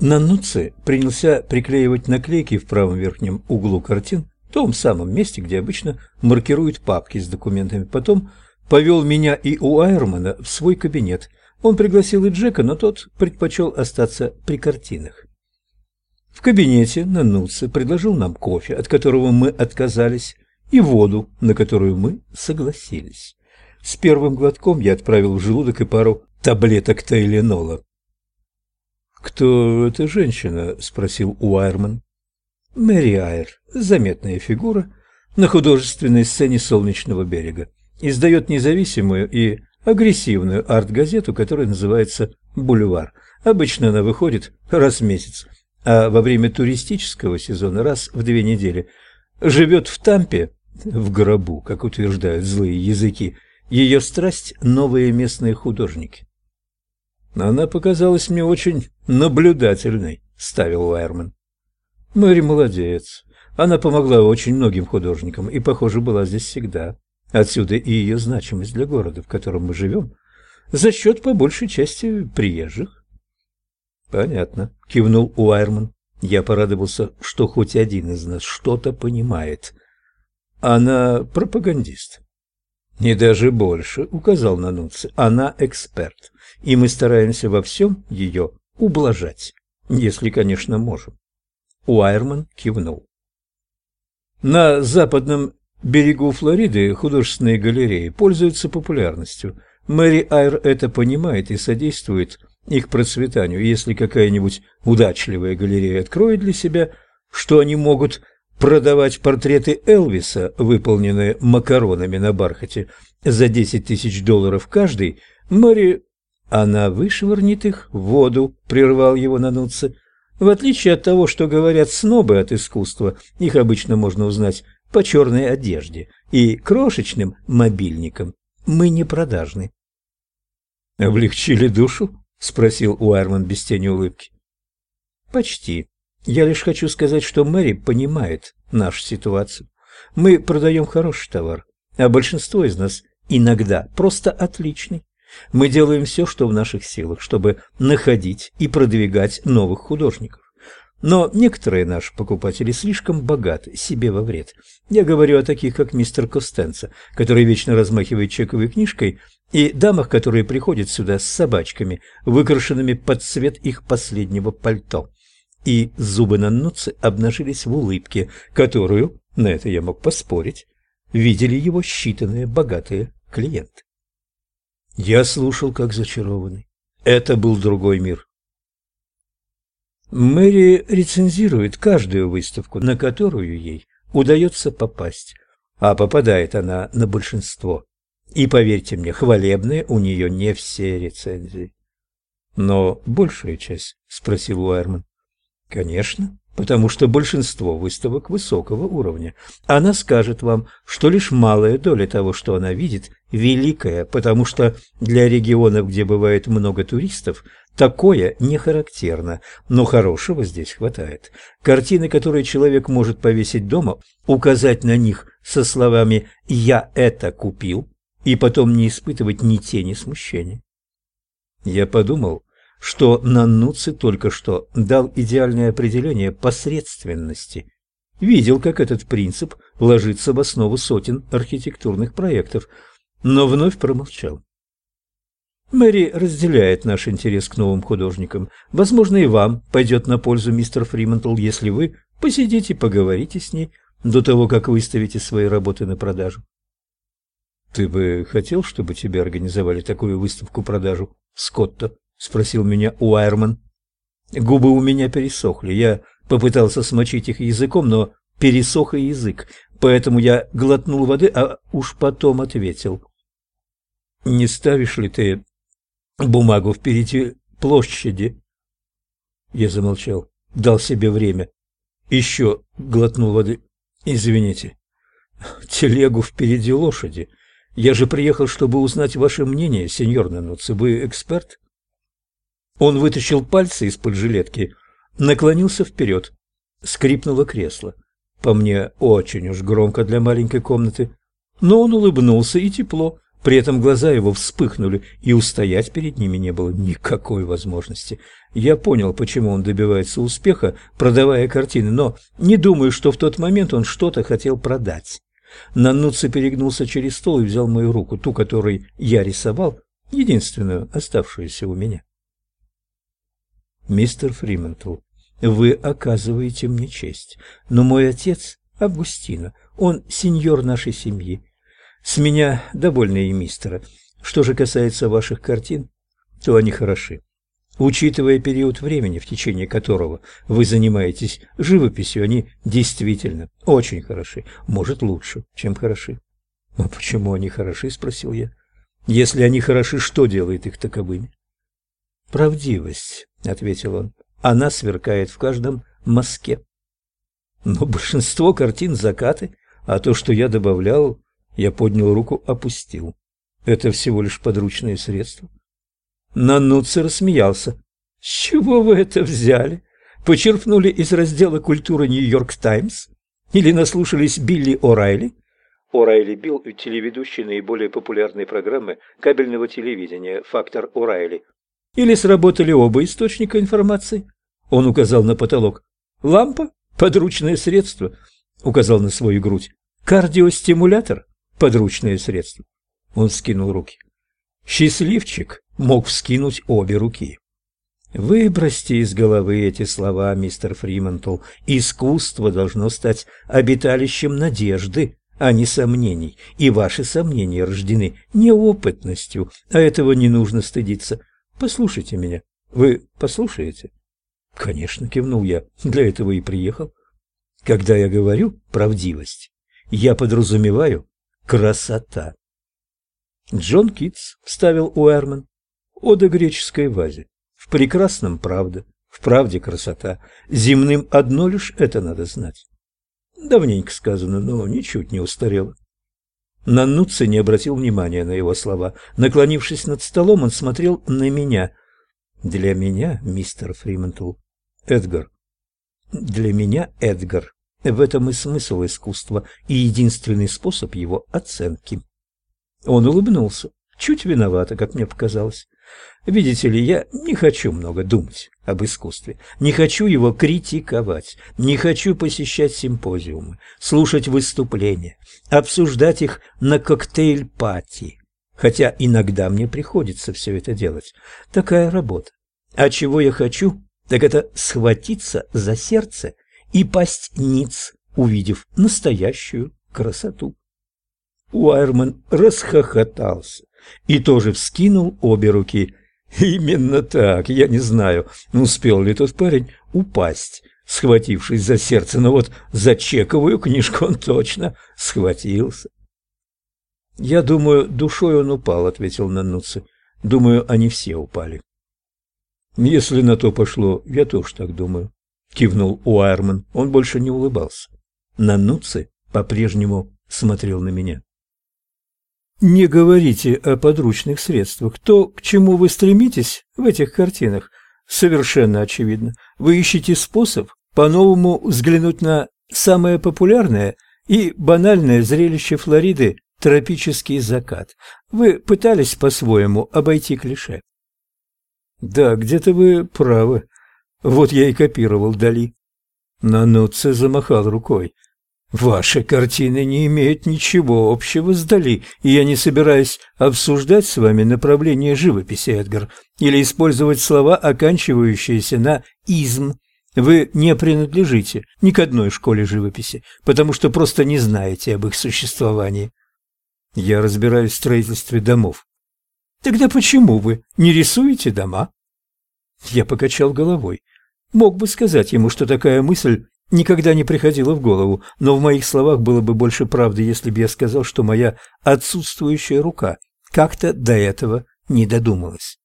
Нануци принялся приклеивать наклейки в правом верхнем углу картин, в том самом месте, где обычно маркируют папки с документами. Потом повел меня и у Айрмана в свой кабинет. Он пригласил и Джека, но тот предпочел остаться при картинах. В кабинете Нануци предложил нам кофе, от которого мы отказались, и воду, на которую мы согласились. С первым глотком я отправил в желудок и пару таблеток тайленола. «Кто эта женщина?» – спросил Уайерман. «Мэри Айр, заметная фигура на художественной сцене Солнечного берега. Издает независимую и агрессивную арт-газету, которая называется «Бульвар». Обычно она выходит раз в месяц, а во время туристического сезона раз в две недели. Живет в Тампе, в гробу, как утверждают злые языки. Ее страсть – новые местные художники. Она показалась мне очень наблюдательной, ставил Уайерман. Мэри молодец. Она помогла очень многим художникам и, похоже, была здесь всегда. Отсюда и ее значимость для города, в котором мы живем, за счет, по большей части, приезжих. Понятно, кивнул Уайерман. Я порадовался, что хоть один из нас что-то понимает. Она пропагандист. Не даже больше, указал на Нуци. Она эксперт и мы стараемся во всем ее ублажать, если, конечно, можем. Уайерман кивнул. На западном берегу Флориды художественные галереи пользуются популярностью. Мэри Айр это понимает и содействует их процветанию. Если какая-нибудь удачливая галерея откроет для себя, что они могут продавать портреты Элвиса, выполненные макаронами на бархате, за 10 тысяч долларов каждый, Мэри она вышвырнет их в воду, прервал его Нануци. В отличие от того, что говорят снобы от искусства, их обычно можно узнать по черной одежде и крошечным мобильникам. Мы не продажны. Облегчили душу? спросил Уайерман без тени улыбки. Почти. Я лишь хочу сказать, что Мэри понимает нашу ситуацию. Мы продаем хороший товар, а большинство из нас иногда просто отличный. Мы делаем все, что в наших силах, чтобы находить и продвигать новых художников. Но некоторые наши покупатели слишком богаты, себе во вред. Я говорю о таких, как мистер Костенца, который вечно размахивает чековой книжкой, и дамах, которые приходят сюда с собачками, выкрашенными под цвет их последнего пальто. И зубы Наннуцы обнажились в улыбке, которую, на это я мог поспорить, видели его считанные богатые клиенты. Я слушал, как зачарованный. Это был другой мир. Мэри рецензирует каждую выставку, на которую ей удается попасть, а попадает она на большинство. И поверьте мне, хвалебные у нее не все рецензии. Но большая часть, спросил Уайерман. Конечно, потому что большинство выставок высокого уровня. Она скажет вам, что лишь малая доля того, что она видит, великая, потому что для регионов, где бывает много туристов, такое не характерно, но хорошего здесь хватает. Картины, которые человек может повесить дома, указать на них со словами «я это купил» и потом не испытывать ни тени смущения. Я подумал, что Наннуци только что дал идеальное определение посредственности. Видел, как этот принцип ложится в основу сотен архитектурных проектов, но вновь промолчал. Мэри разделяет наш интерес к новым художникам. Возможно, и вам пойдет на пользу мистер Фримантл, если вы посидите, поговорите с ней до того, как выставите свои работы на продажу. Ты бы хотел, чтобы тебе организовали такую выставку-продажу, Скотта? Спросил меня Уайерман. Губы у меня пересохли. Я попытался смочить их языком, но пересох и язык, поэтому я глотнул воды, а уж потом ответил. Не ставишь ли ты бумагу впереди площади? Я замолчал, дал себе время. Еще глотнул воды. Извините. Телегу впереди лошади. Я же приехал, чтобы узнать ваше мнение, сеньор Нануци. Вы эксперт? Он вытащил пальцы из-под жилетки, наклонился вперед. Скрипнуло кресло. По мне очень уж громко для маленькой комнаты. Но он улыбнулся и тепло, При этом глаза его вспыхнули, и устоять перед ними не было никакой возможности. Я понял, почему он добивается успеха, продавая картины, но не думаю, что в тот момент он что-то хотел продать. Нануци перегнулся через стол и взял мою руку, ту, которой я рисовал, единственную, оставшуюся у меня. «Мистер Фриментл, вы оказываете мне честь, но мой отец, Августина, он сеньор нашей семьи, с меня довольны и мистера. Что же касается ваших картин, то они хороши. Учитывая период времени, в течение которого вы занимаетесь живописью, они действительно очень хороши, может лучше, чем хороши. А почему они хороши, спросил я. Если они хороши, что делает их таковыми? Правдивость, ответил он. Она сверкает в каждом мазке. Но большинство картин закаты, а то, что я добавлял, я поднял руку, опустил. Это всего лишь подручное средство. Нануци рассмеялся. С чего вы это взяли? Почерпнули из раздела культуры Нью-Йорк Таймс? Или наслушались Билли О'Райли? О'Райли Билл – телеведущий наиболее популярной программы кабельного телевидения «Фактор О'Райли». Или сработали оба источника информации? Он указал на потолок. Лампа? Подручное средство? Указал на свою грудь. Кардиостимулятор? подручное средство. Он вскинул руки. Счастливчик мог вскинуть обе руки. Выбросьте из головы эти слова, мистер Фримантл. Искусство должно стать обиталищем надежды, а не сомнений. И ваши сомнения рождены неопытностью, а этого не нужно стыдиться. Послушайте меня. Вы послушаете? Конечно, кивнул я. Для этого и приехал. Когда я говорю правдивость, я подразумеваю Красота. Джон Китс вставил Уэрман. Ода греческой вазе. В прекрасном правда, в правде красота. Земным одно лишь это надо знать. Давненько сказано, но ничуть не устарело. Нануцци не обратил внимания на его слова. Наклонившись над столом, он смотрел на меня. «Для меня, мистер Фриментл, Эдгар, для меня, Эдгар, в этом и смысл искусства и единственный способ его оценки. Он улыбнулся, чуть виновато, как мне показалось. Видите ли, я не хочу много думать об искусстве, не хочу его критиковать, не хочу посещать симпозиумы, слушать выступления, обсуждать их на коктейль-пати, хотя иногда мне приходится все это делать. Такая работа. А чего я хочу, так это схватиться за сердце и пасть ниц, увидев настоящую красоту. Уайерман расхохотался и тоже вскинул обе руки. Именно так, я не знаю, успел ли тот парень упасть, схватившись за сердце, но вот за чековую книжку он точно схватился. «Я думаю, душой он упал», — ответил Нануци. «Думаю, они все упали». «Если на то пошло, я тоже так думаю» кивнул Уайерман. Он больше не улыбался. Нануци по-прежнему смотрел на меня. Не говорите о подручных средствах. То, к чему вы стремитесь в этих картинах, совершенно очевидно. Вы ищете способ по-новому взглянуть на самое популярное и банальное зрелище Флориды тропический закат. Вы пытались по-своему обойти клише. Да, где-то вы правы. Вот я и копировал Дали. Нануцци замахал рукой. Ваши картины не имеют ничего общего с Дали, и я не собираюсь обсуждать с вами направление живописи, Эдгар, или использовать слова, оканчивающиеся на «изм». Вы не принадлежите ни к одной школе живописи, потому что просто не знаете об их существовании. Я разбираюсь в строительстве домов. Тогда почему вы не рисуете дома? Я покачал головой. Мог бы сказать ему, что такая мысль никогда не приходила в голову, но в моих словах было бы больше правды, если бы я сказал, что моя отсутствующая рука как-то до этого не додумалась.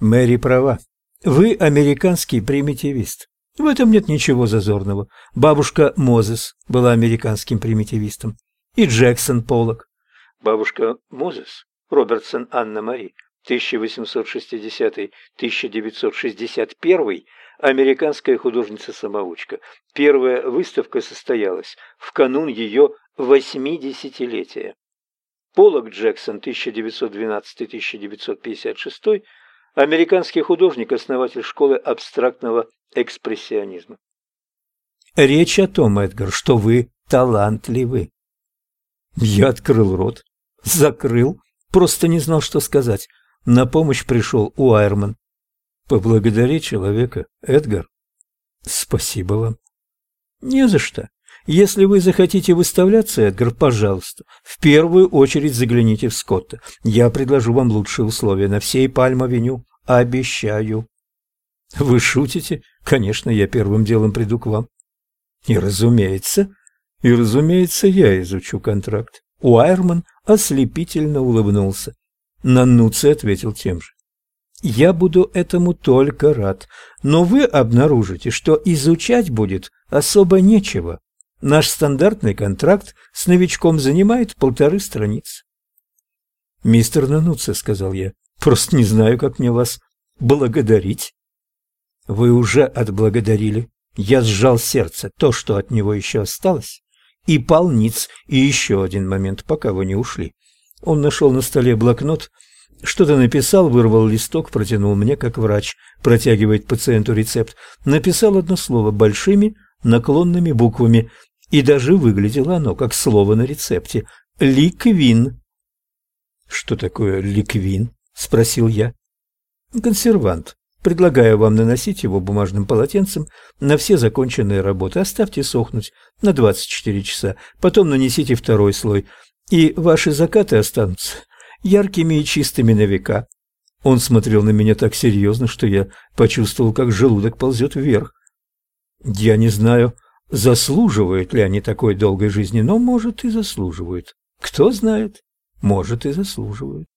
Мэри права. Вы американский примитивист. В этом нет ничего зазорного. Бабушка Мозес была американским примитивистом. И Джексон Поллок. Бабушка Мозес, Робертсон Анна Мари, 1860-1961, американская художница-самоучка. Первая выставка состоялась в канун ее 80-летия. Полок Джексон 1912-1956, американский художник, основатель школы абстрактного экспрессионизма. Речь о том, Эдгар, что вы талантливы. Я открыл рот, закрыл, просто не знал, что сказать. На помощь пришел Уайерман. Поблагодари человека, Эдгар. Спасибо вам. Не за что. Если вы захотите выставляться, Эдгар, пожалуйста, в первую очередь загляните в Скотта. Я предложу вам лучшие условия на всей Пальм-авеню. Обещаю. Вы шутите? Конечно, я первым делом приду к вам. И разумеется, и разумеется, я изучу контракт. Уайерман ослепительно улыбнулся. Нануци ответил тем же. Я буду этому только рад, но вы обнаружите, что изучать будет особо нечего. Наш стандартный контракт с новичком занимает полторы страницы. Мистер Нануци, сказал я, просто не знаю, как мне вас благодарить. Вы уже отблагодарили. Я сжал сердце, то, что от него еще осталось, и полниц, и еще один момент, пока вы не ушли. Он нашел на столе блокнот, что-то написал, вырвал листок, протянул мне, как врач протягивает пациенту рецепт. Написал одно слово большими наклонными буквами и даже выглядело оно как слово на рецепте ликвин. Что такое ликвин? спросил я. Консервант. Предлагаю вам наносить его бумажным полотенцем на все законченные работы. Оставьте сохнуть на 24 часа. Потом нанесите второй слой, и ваши закаты останутся яркими и чистыми на века. Он смотрел на меня так серьезно, что я почувствовал, как желудок ползет вверх. Я не знаю, Заслуживают ли они такой долгой жизни, но, может, и заслуживают. Кто знает, может, и заслуживают.